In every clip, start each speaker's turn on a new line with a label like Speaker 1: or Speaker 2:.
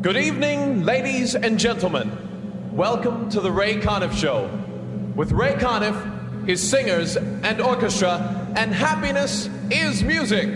Speaker 1: Good evening, ladies and gentlemen. Welcome to the Ray Conniff Show with Ray Conniff, his singers and orchestra, and happiness is music.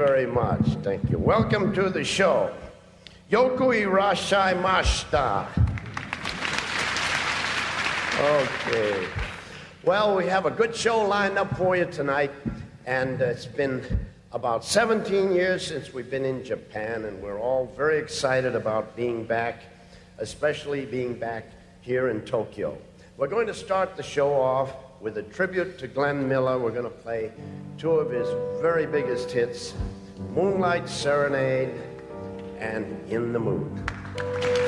Speaker 2: Very much. Thank you. Welcome to the show. Yoku irashai mashita. Okay. Well, we have a good show lined up for you tonight, and it's been about 17 years since we've been in Japan, and we're all very excited about being back, especially being back here in Tokyo. We're going to start the show off with a tribute to Glenn Miller. We're going to play two of his very biggest hits Moonlight Serenade and In the Mood.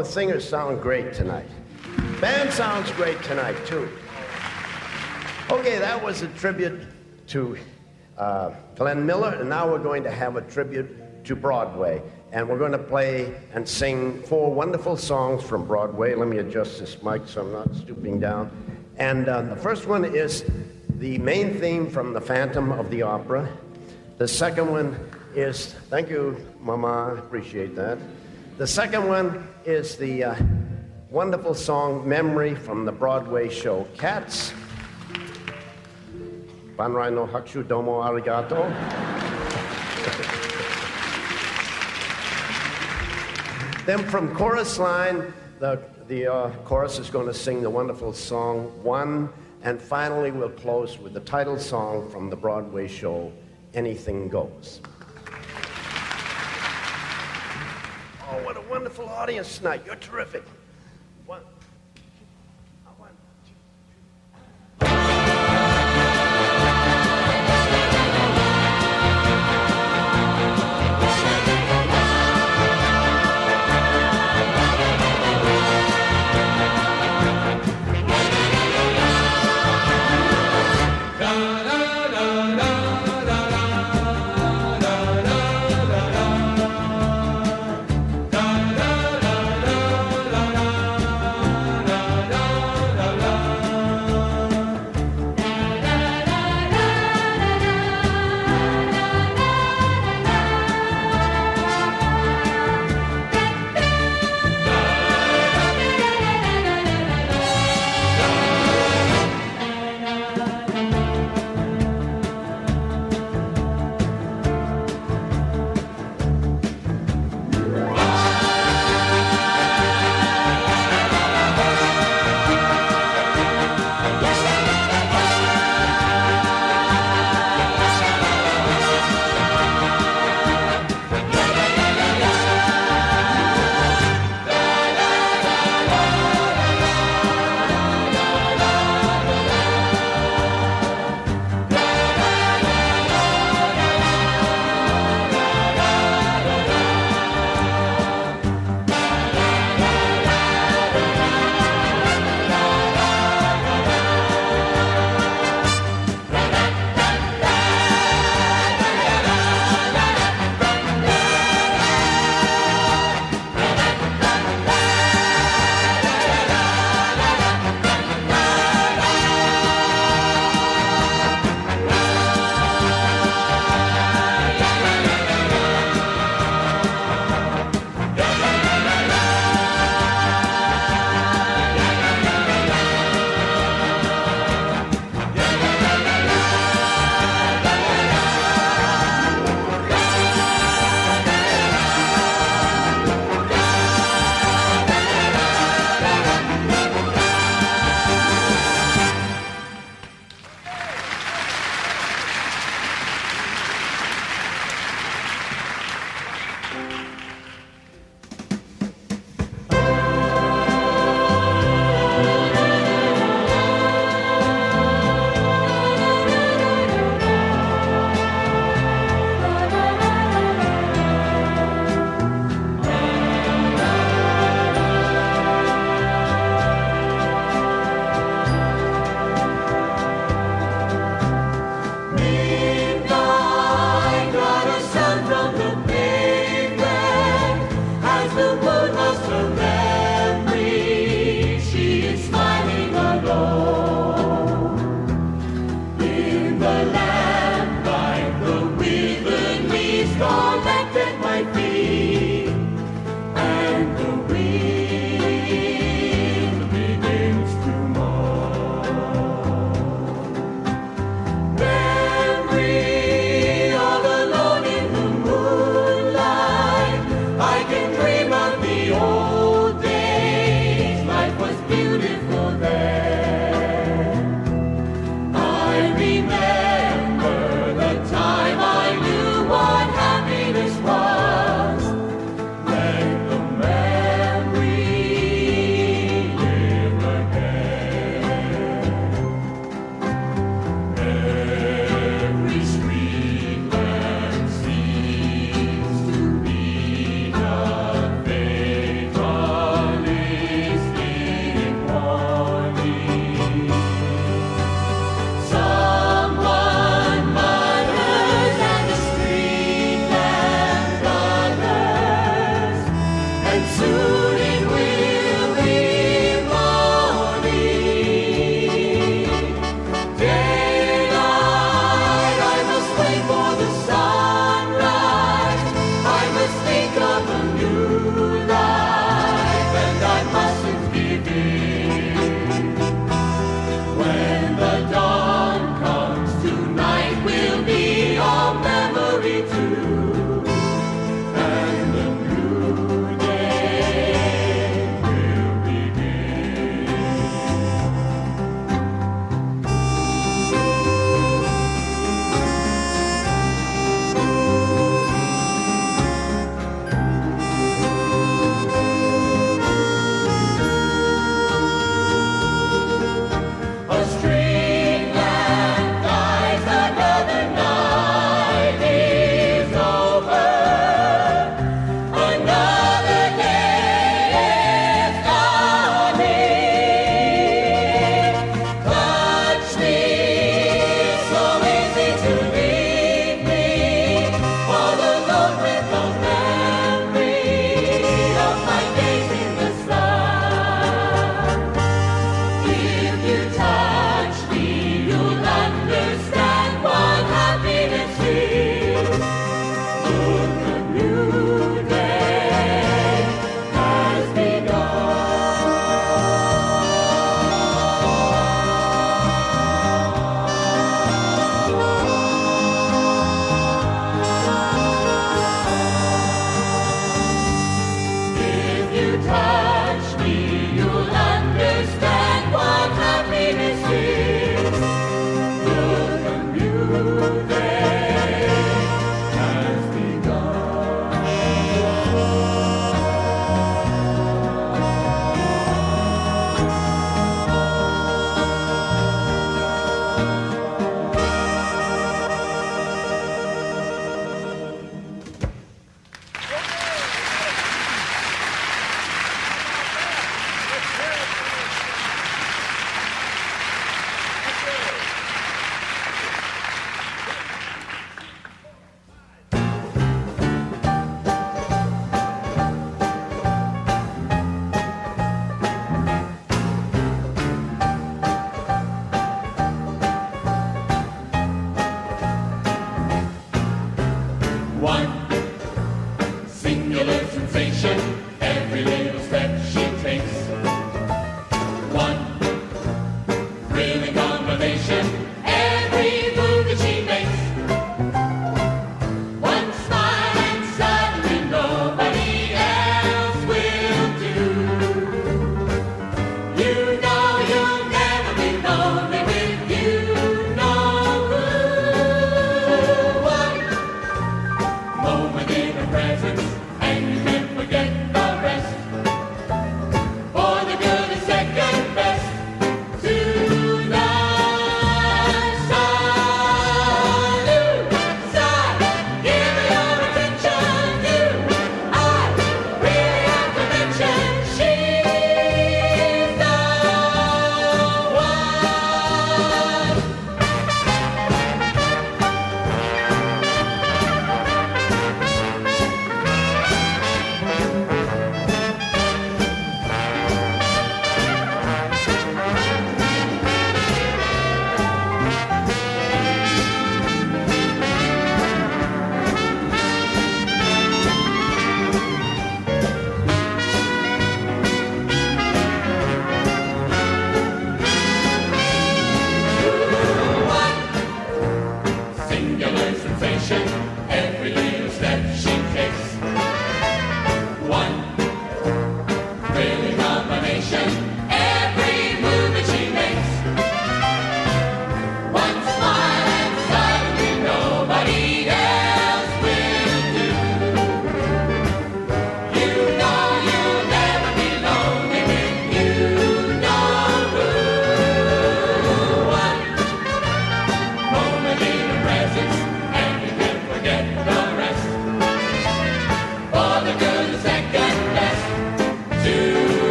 Speaker 2: Oh, singers sound great tonight. Band sounds great tonight, too. Okay, that was a tribute to uh, Glenn Miller, and now we're going to have a tribute to Broadway. And we're going to play and sing four wonderful songs from Broadway. Let me adjust this mic so I'm not stooping down. And uh, the first one is the main theme from The Phantom of the Opera. The second one is, thank you, Mama, appreciate that. The second one is the uh, wonderful song Memory from the Broadway show Cats. Banrai no hakushu domo arigato. then from chorus line, the, the uh, chorus is going to sing the wonderful song One, and finally we'll close with the title song from the Broadway show Anything Goes. Wonderful audience tonight. You're terrific.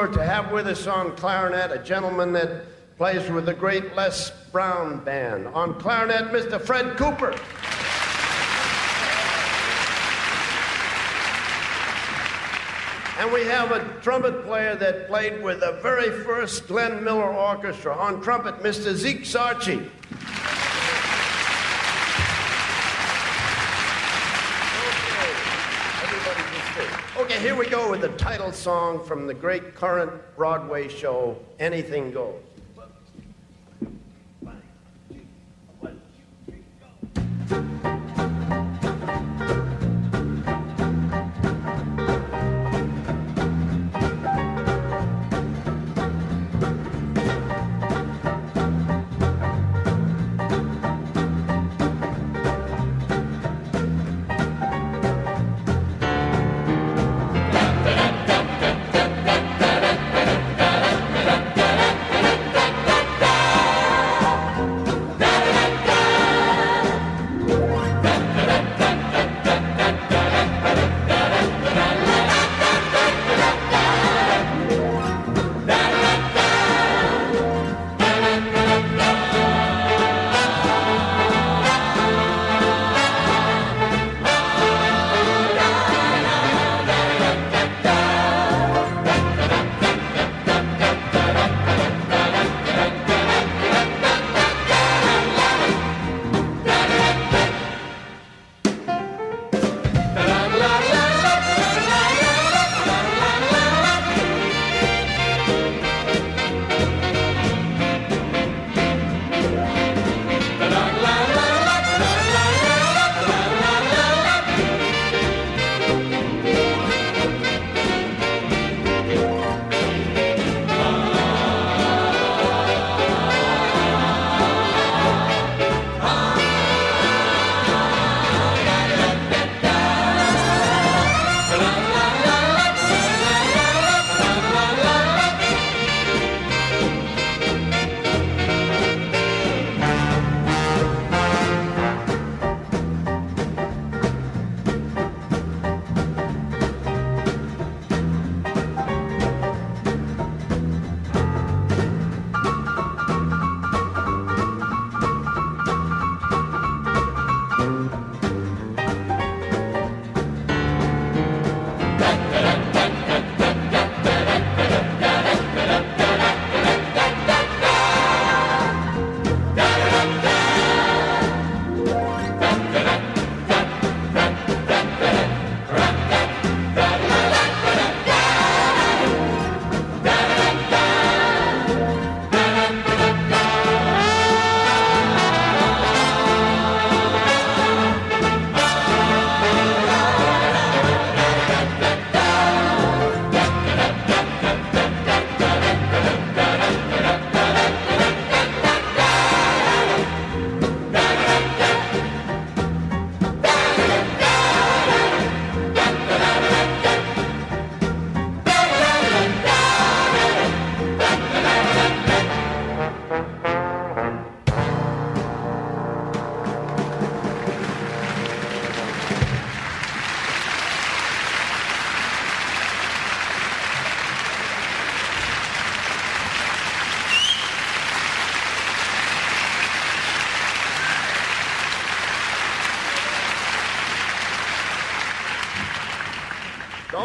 Speaker 3: honor to have
Speaker 2: with us on clarinet a gentleman that plays with the great Les Brown Band. On clarinet, Mr. Fred Cooper. And we have a trumpet player that played with the very first Glenn Miller Orchestra. On trumpet, Mr. Zeke Zarchy. here we go with the title song from the great current Broadway show, Anything Goes.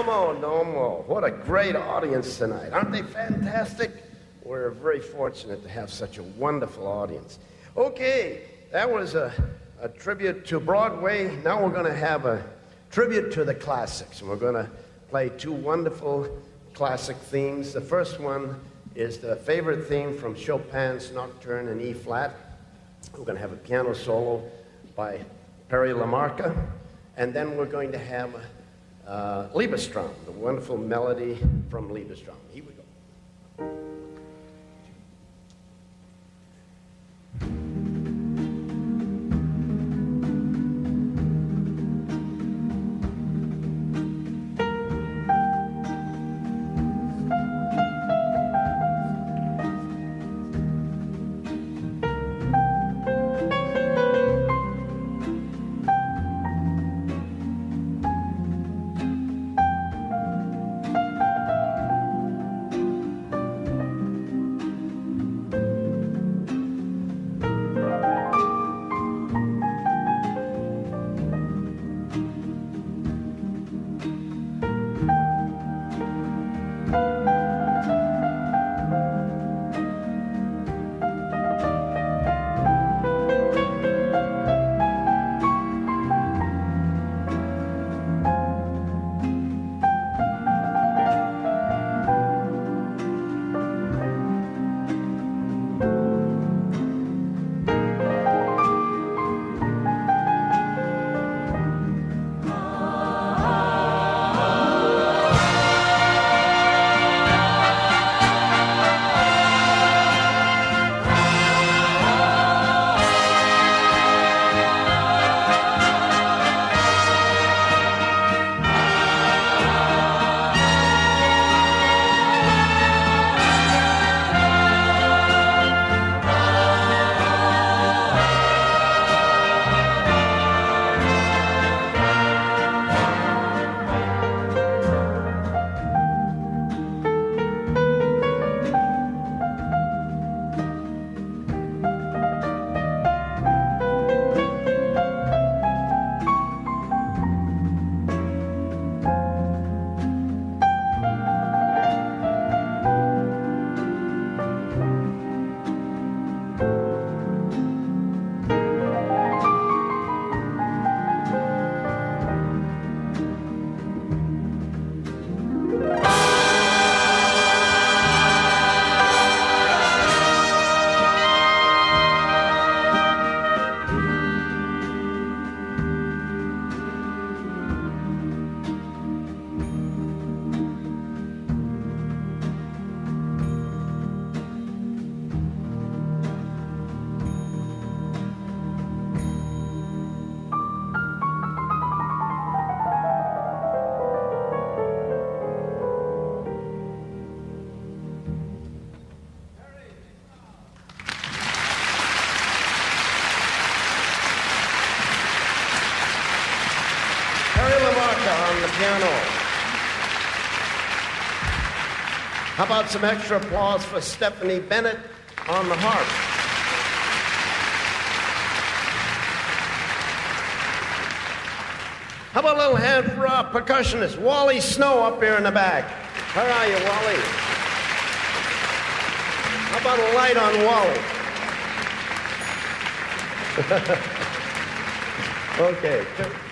Speaker 2: Domo, domo. What a great audience tonight. Aren't they fantastic? We're very fortunate to have such a wonderful audience. Okay, that was a, a tribute to Broadway. Now we're going to have a tribute to the classics. And we're going to play two wonderful classic themes. The first one is the favorite theme from Chopin's Nocturne in E flat. We're going to have a piano solo by Perry Lamarca. And then we're going to have uh, Uh, Liebestraum, the wonderful melody from Liebestraum. Here about some extra applause for Stephanie Bennett on the harp? How about a little hand for our percussionist, Wally Snow, up here in the back? Where are you, Wally? How about a light on Wally? okay.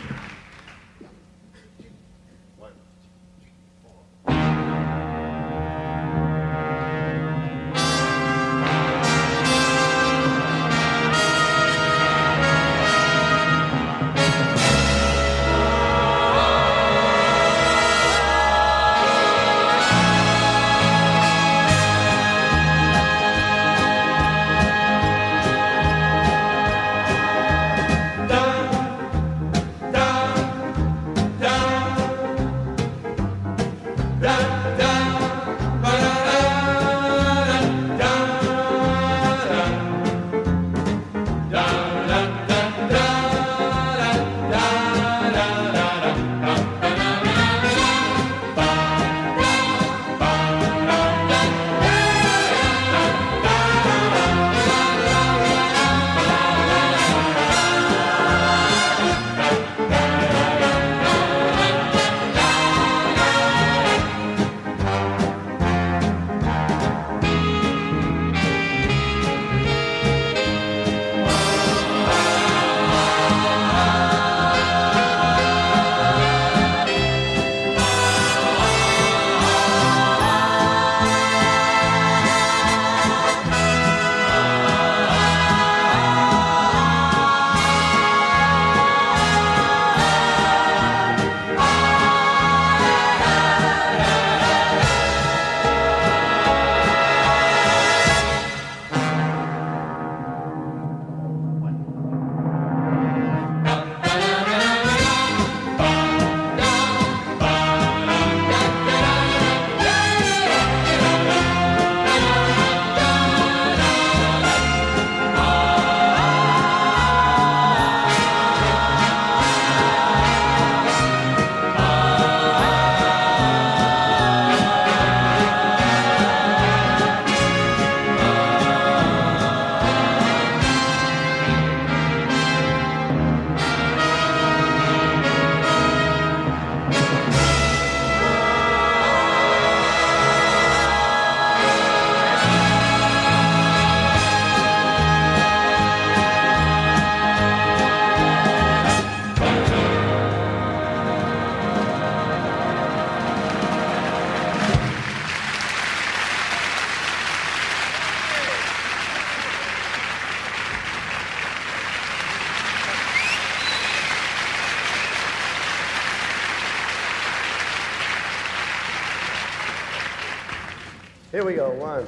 Speaker 1: Here we go. One,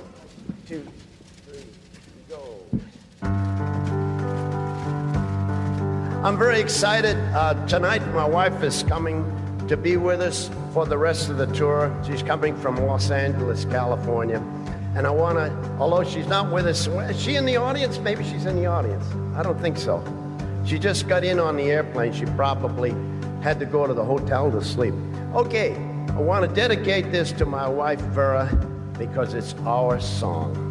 Speaker 1: two, three, go. I'm very excited. Uh, tonight, my wife is coming to be with us for the rest of the tour. She's coming from Los Angeles, California. And I want to, although she's not with us, is she in the audience? Maybe she's in the audience. I don't think so. She just got in on the airplane. She probably had to go to the hotel to sleep. Okay, I want to dedicate this to my wife, Vera because it's our song.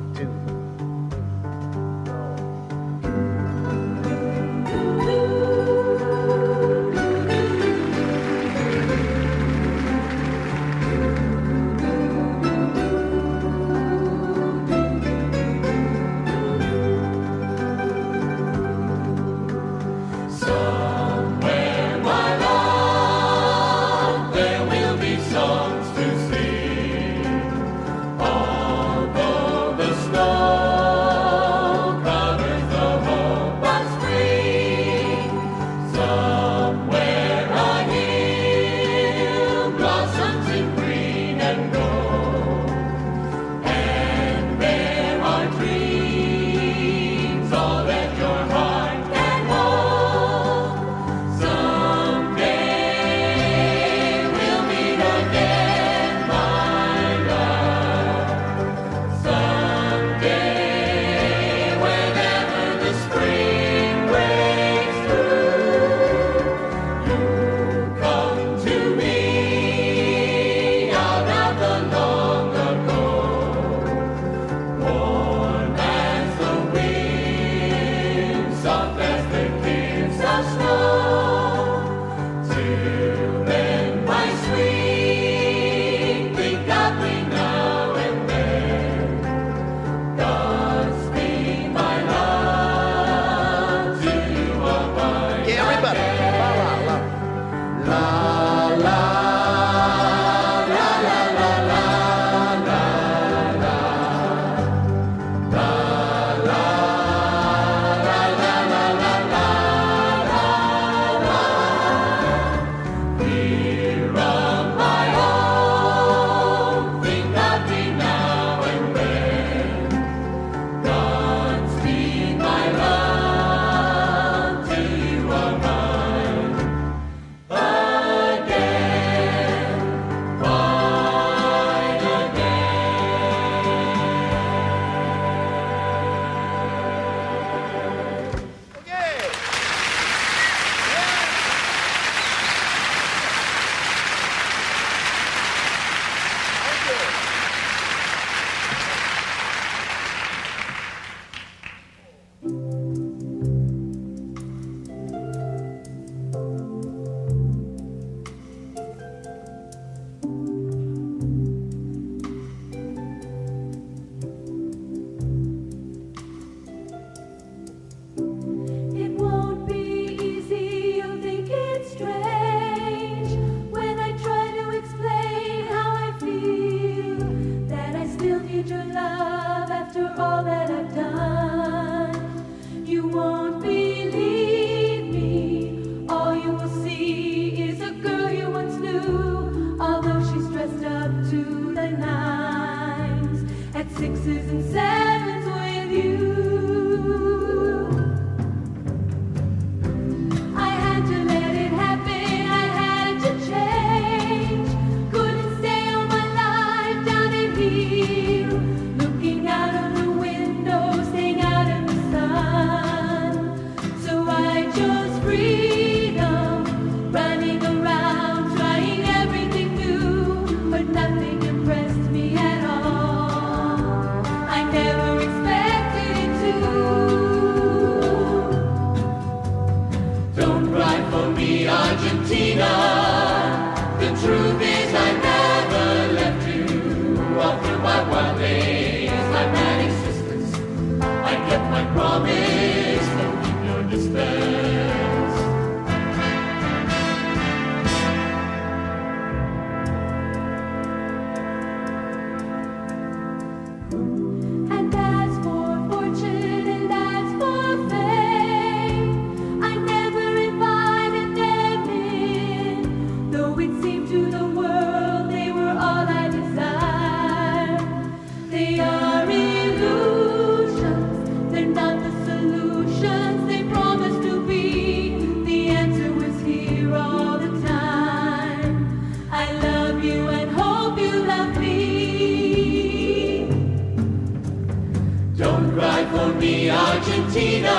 Speaker 4: time for me, Argentina.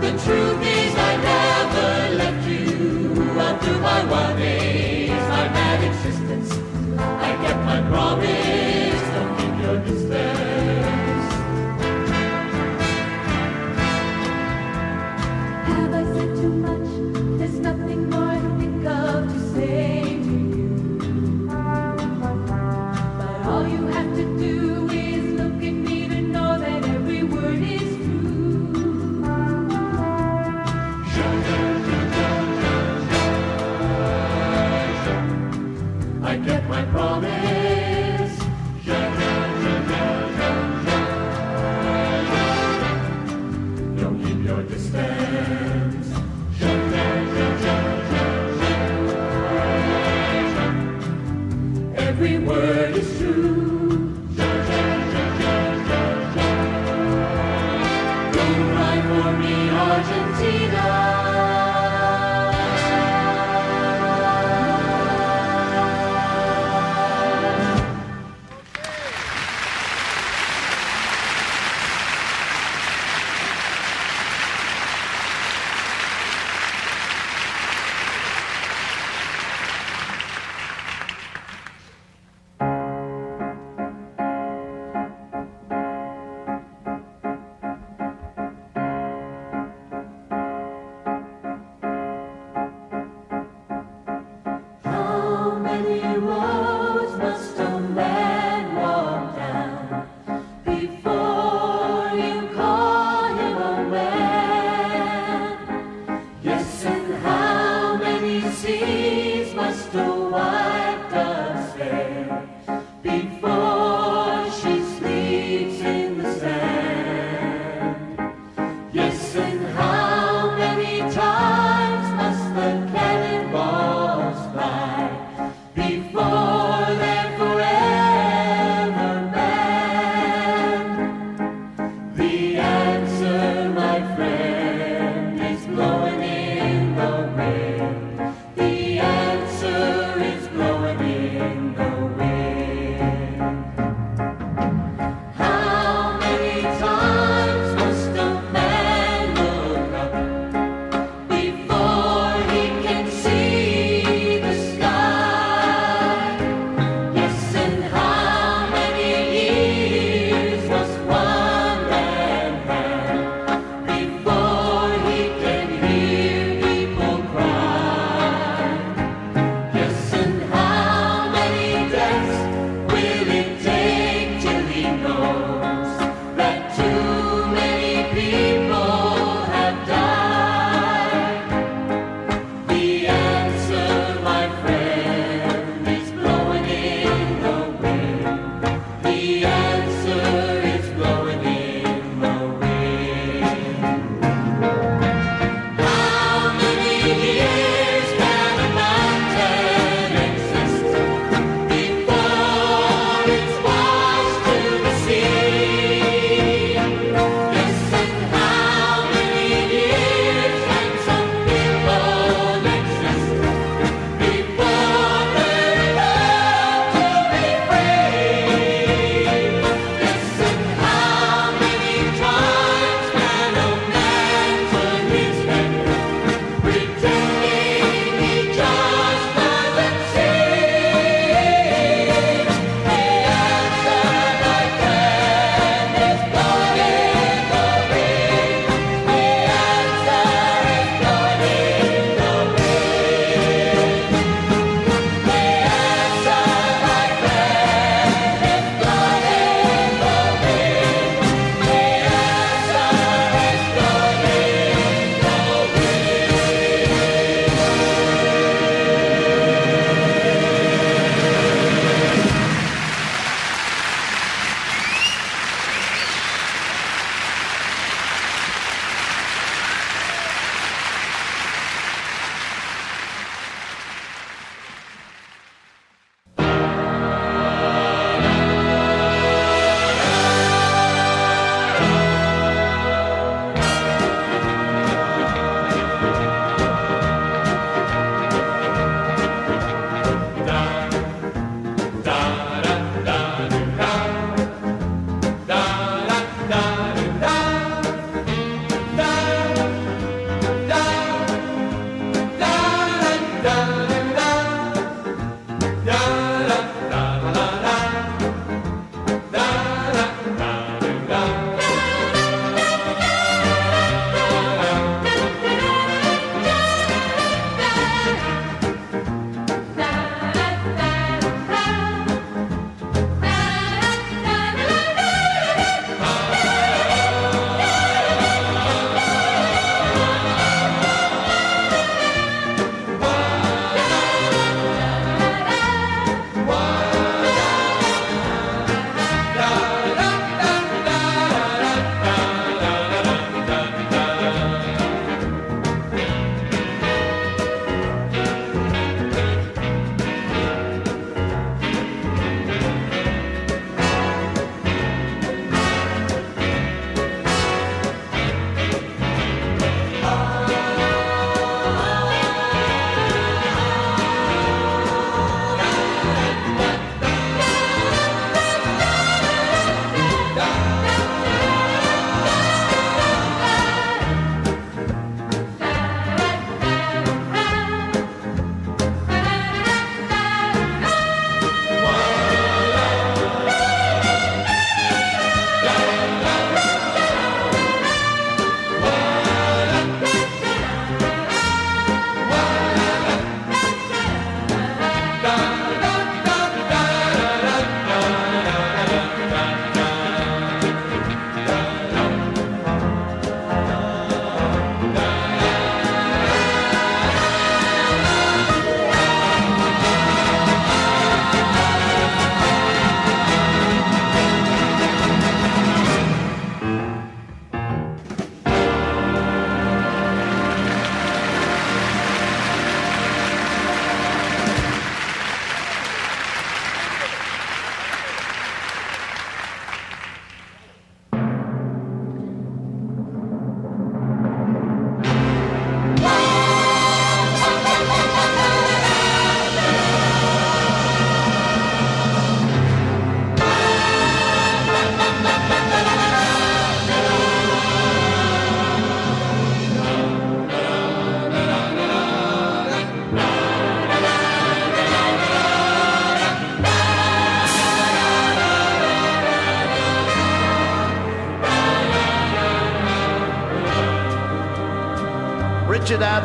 Speaker 4: The truth is I never left you. All through my wild days, my mad existence, I kept my promise.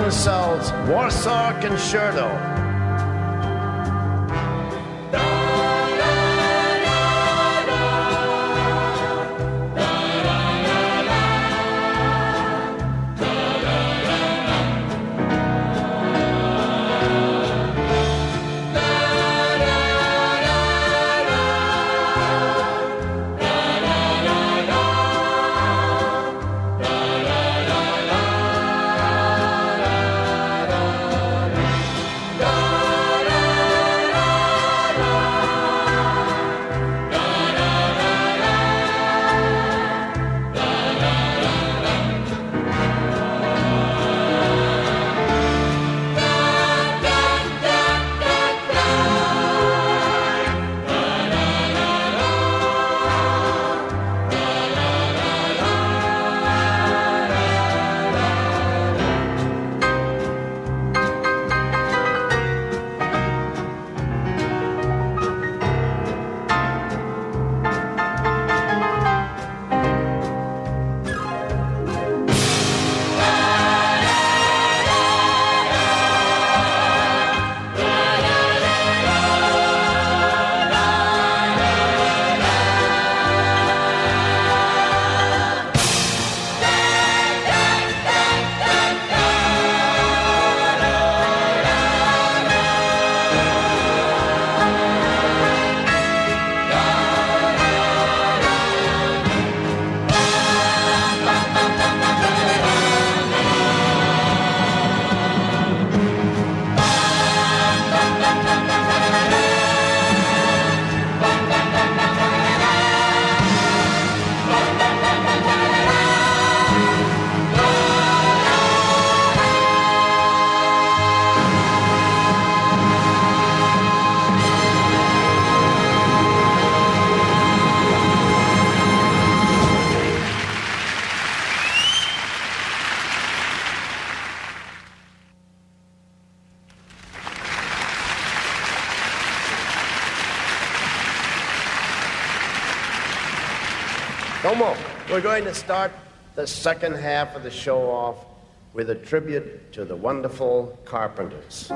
Speaker 2: Addinsell's Warsaw Concerto. We're going to start the second half of the show off with a tribute to the wonderful Carpenters.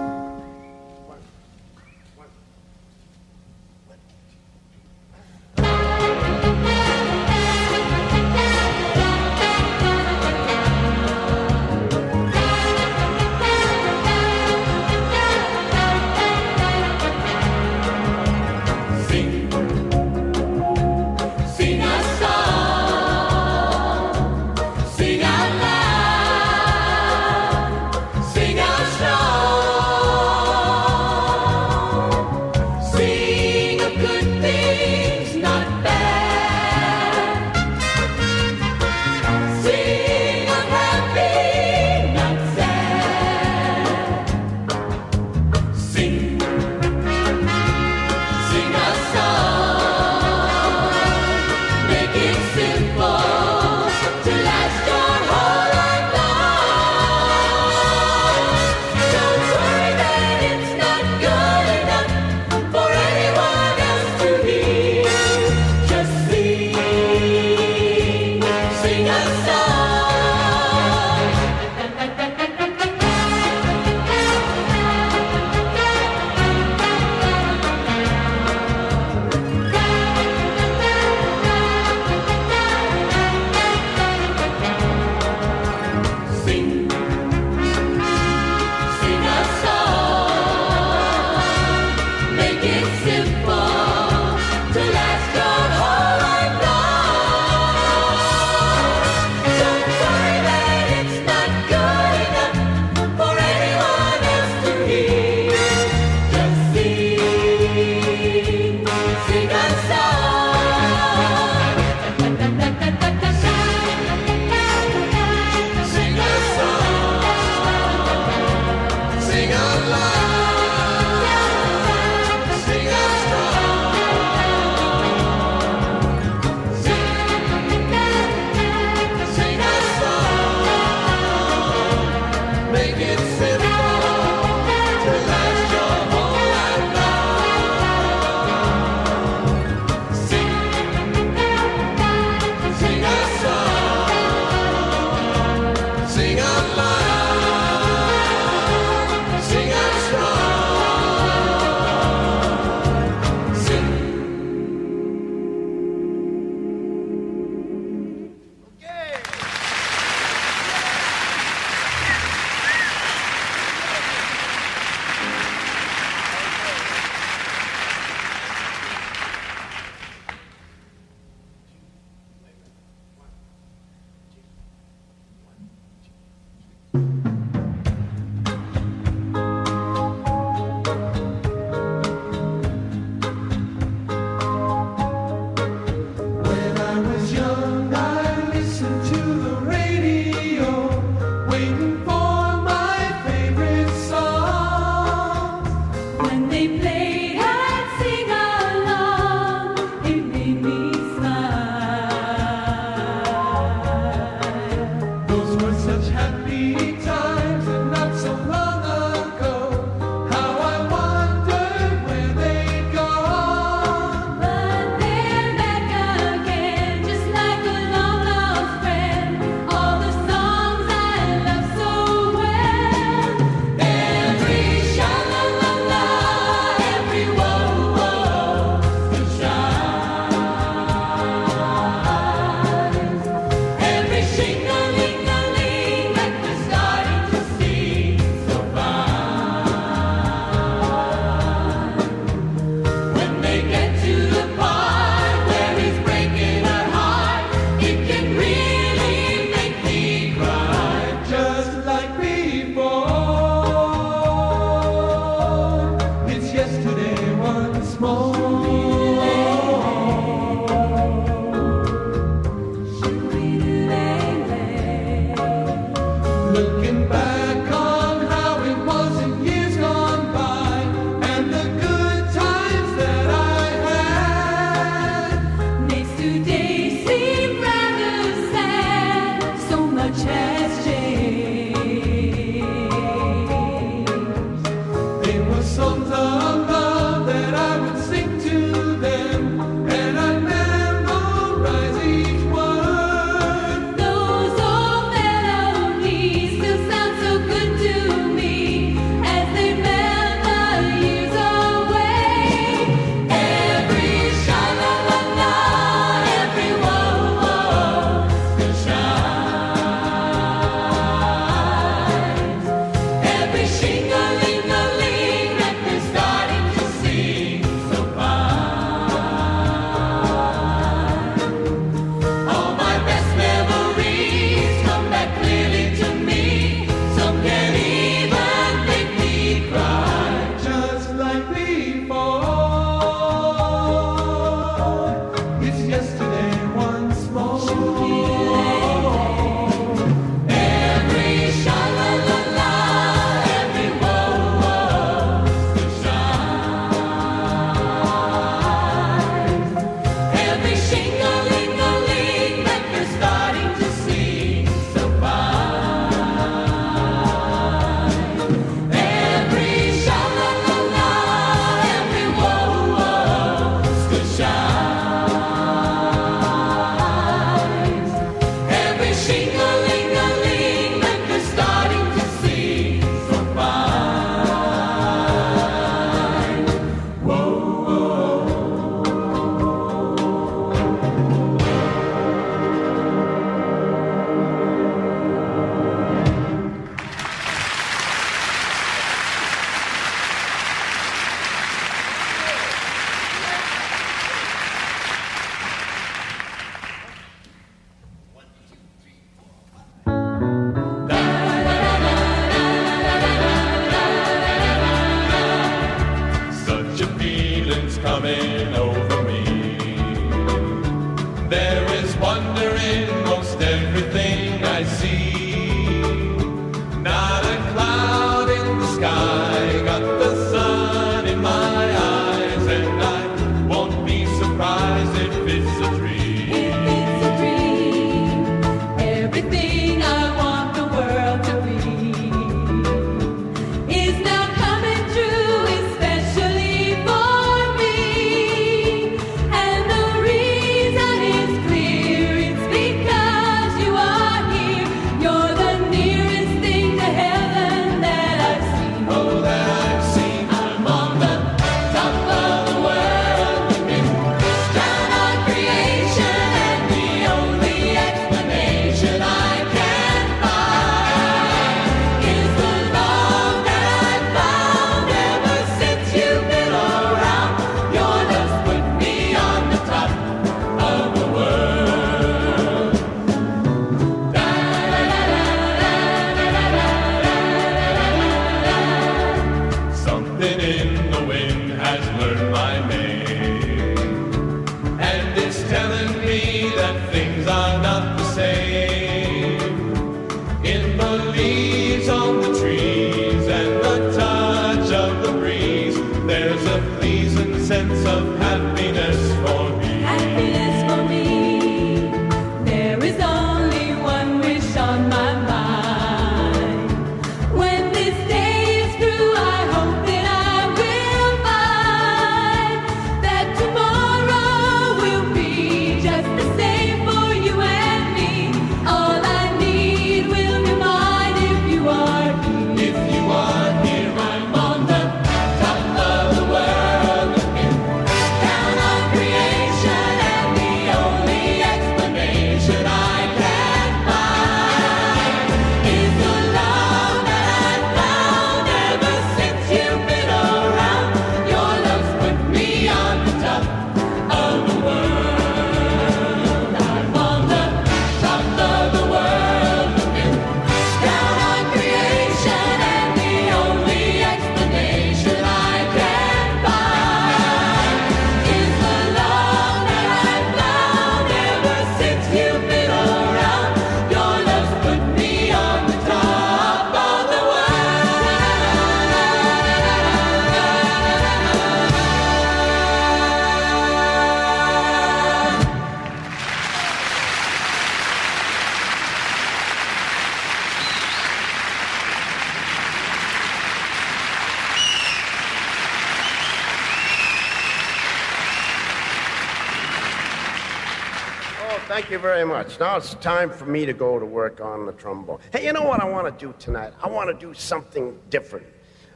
Speaker 2: Now it's time for me to go to work on the trombone. Hey, you know what I want to do tonight? I want to do something different.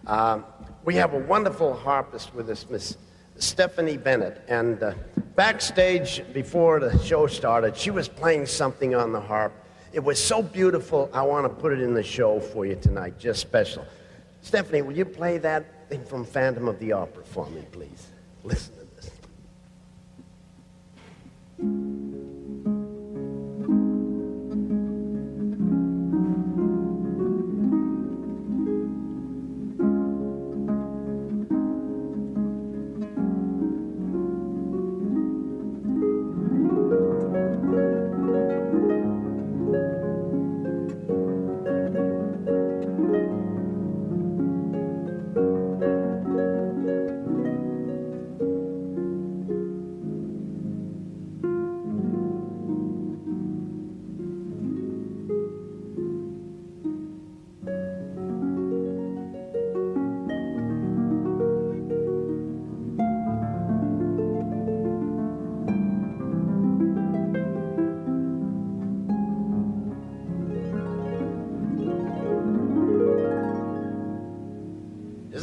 Speaker 2: Um, we have a wonderful harpist with us, Miss Stephanie Bennett. And uh, backstage, before the show started, she was playing something on the harp. It was so beautiful, I want to put it in the show for you tonight, just special. Stephanie, will you play that thing from Phantom of the Opera for me, please? Listen to this.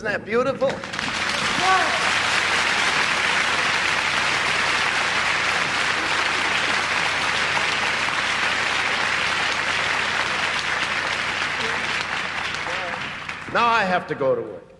Speaker 2: Isn't that beautiful? Now I have to go to work.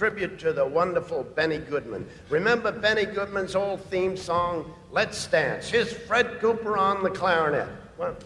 Speaker 2: Tribute to the wonderful Benny Goodman. Remember Benny Goodman's old theme song, Let's Dance? Here's Fred Cooper on the clarinet. One.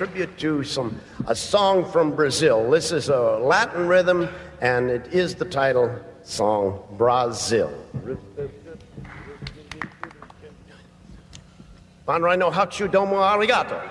Speaker 2: Tribute to some a song from Brazil. This is a Latin rhythm, and it is the title song Brazil. Pan no hachu domo arigato.